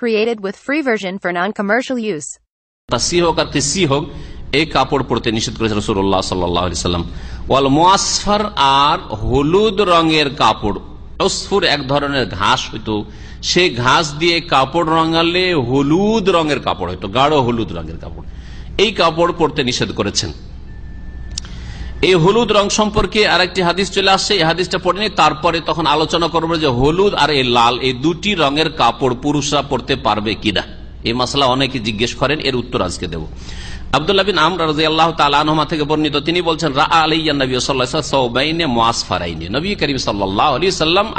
Created with free version for non-commercial use. Tashi হোক আর কিসি হোক এই কাপড় পরতে নিষেধ করেছে রসুল্লাহ সাল্লাম ওয়াল মোয়াসফার আর হলুদ রঙের কাপড় অসফুর এক ধরনের ঘাস হইতো। সেই ঘাস দিয়ে কাপড় রঙালে হলুদ রঙের কাপড় হইতো, গাঢ় হলুদ রঙের কাপড়। এই কাপড় পরতে নিষেধ করেছেন। এই হলুদ রং সম্পর্কে আরেকটি হাদিস চলে আসছে এই হাদিসটা পড়েনি। তারপরে তখন আলোচনা করব যে হলুদ আর এই লাল, এই দুটি রঙের কাপড় পুরুষরা পরতে পারবে কিনা? এই মশলা অনেকে জিজ্ঞেস করেন, এর উত্তর আজকে দেব। থেকে তিনি বলছেন রা নবী সাল্লাম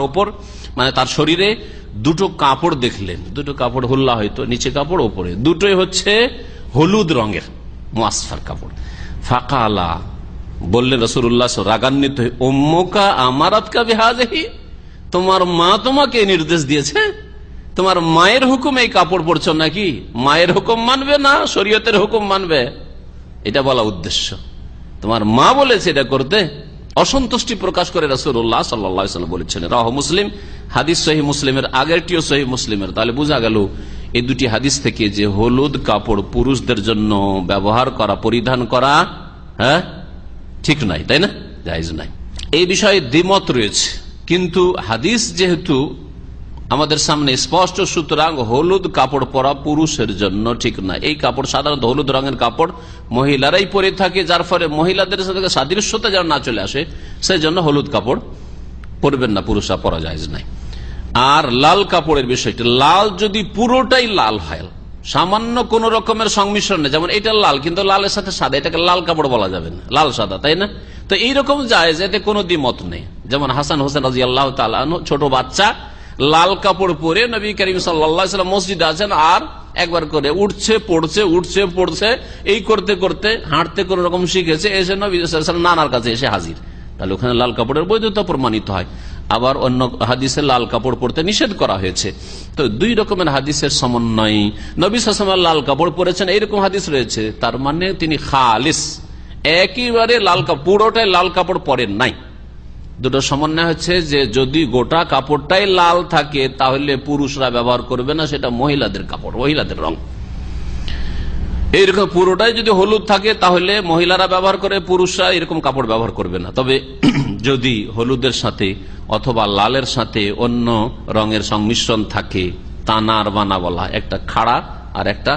ওপর মানে তার শরীরে দুটো কাপড় দেখলেন। দুটো কাপড় হুল্লা হয়তো, নিচে কাপড়, ওপরে। দুটোই হচ্ছে হলুদ রঙের। মোয়াসফার কাপড় ফাঁকা আলা বললেন রসুল্লাহ রাগান্বিত ওম্মকা আমারাতকা বেহাজহি, তোমার মা তোমাকে নির্দেশ দিয়েছে? তোমার মায়ের হুকুম এই কাপড় পরছ নাকি? মায়ের হুকুম মানবে না, শরীয়তের হুকুম মানবে? এটা বলা উদ্দেশ্য। তোমার মা বলেছে এটা করতে। অসন্তুষ্টি প্রকাশ করে রসুল্লাহ সাল্লাম বলেছেন রাহ মুসলিম, হাদিস সহি মুসলিমের, আগেরটিও সহি মুসলিমের। তাহলে বোঝা গেল এই দুটি হাদিস থেকে যে হলুদ কাপড় পুরুষদের জন্য ব্যবহার করা, পরিধান করা হ্যাঁ ঠিক নাই, তাই না? জায়জ নাই। এই বিষয়ে দ্বিমত রয়েছে। কিন্তু হাদিস যেহেতু আমাদের সামনে স্পষ্ট, সুতরাং হলুদ কাপড় পরা পুরুষের জন্য ঠিক না। এই কাপড় সাধারণত হলুদ রঙের কাপড় মহিলারাই পরে থাকে, যার ফলে মহিলাদের সাথে সাদৃশ্যতা যেন না চলে আসে সেই জন্য হলুদ কাপড় পরবেন না, পুরুষরা পরা যায় নাই। আর লাল কাপড়ের বিষয়টি, লাল যদি পুরোটাই লাল হয়, সামান্য কোন রকমের সংমিশ্রণ নেই, যেমন এটা লাল, কিন্তু লালের সাথে সাদা, এটাকে লাল কাপড় বলা যাবে না, লাল সাদা, তাই না? তো এইরকম যায় এতে কোনো দ্বিমত নেই। যেমন হাসান হোসেন রাজি আল্লাহ ছোট বাচ্চা, লাল কাপড় পরে নবী করিম সাল্লাম মসজিদ আছেন আর একবার করে উঠছে, পড়ছে উঠছে, পড়ছে, এই করতে করতে হাঁটতে কোন রকম শিখেছে, এসে নবী নানার কাছে এসে হাজির। তাহলে ওখানে লাল কাপড়ের বৈধতা প্রমাণিত হয়। আবার অন্য হাদিসে লাল কাপড় পরতে নিষেধ করা হয়েছে। তো দুই রকমের হাদিসের সমন্বয়। নবী সাসমাল লাল কাপড় পরেছেন, এইরকম হাদিস রয়েছে। তার মানে তিনি খালিস। একেবারে লাল কাপড় পুরোটাই লাল কাপড় পরেন নাই। দুটো সমন্বয় হচ্ছে যে যদি গোটা কাপড়টাই লাল থাকে, তাহলে পুরুষরা ব্যবহার করবে না, সেটা মহিলাদের কাপড়, মহিলাদের রং। এইরকম পুরোটাই যদি হলুদ থাকে, তাহলে মহিলারা ব্যবহার করে, পুরুষরা এরকম কাপড় ব্যবহার করবে না। তবে যদি হলুদের সাথে অথবা লালের সাথে অন্য রঙের সংমিশ্রণ থাকে, তানার বানা বলা একটা খাড়া আর একটা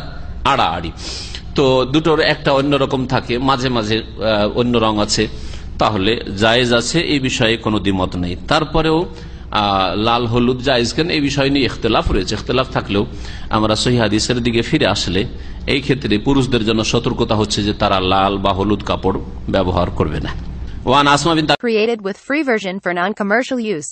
আড়া আড়ি তো দুটোর একটা অন্য রকম থাকে, মাঝে মাঝে অন্য রং আছে। তাহলে জায়েজ আছে, এই বিষয়ে কোনো দ্বিমত নেই। তারপরেও লাল হলুদ জায়জ কেন এই বিষয় নিয়ে ইখতলাফ রয়েছে ইখতলাফ থাকলেও আমরা সহিহাদিসের দিকে ফিরে আসলে এই ক্ষেত্রে পুরুষদের জন্য সতর্কতা হচ্ছে যে তারা লাল বা হলুদ কাপড় ব্যবহার করবে না ওয়ান আসমা বিন Created with free version for non-commercial use.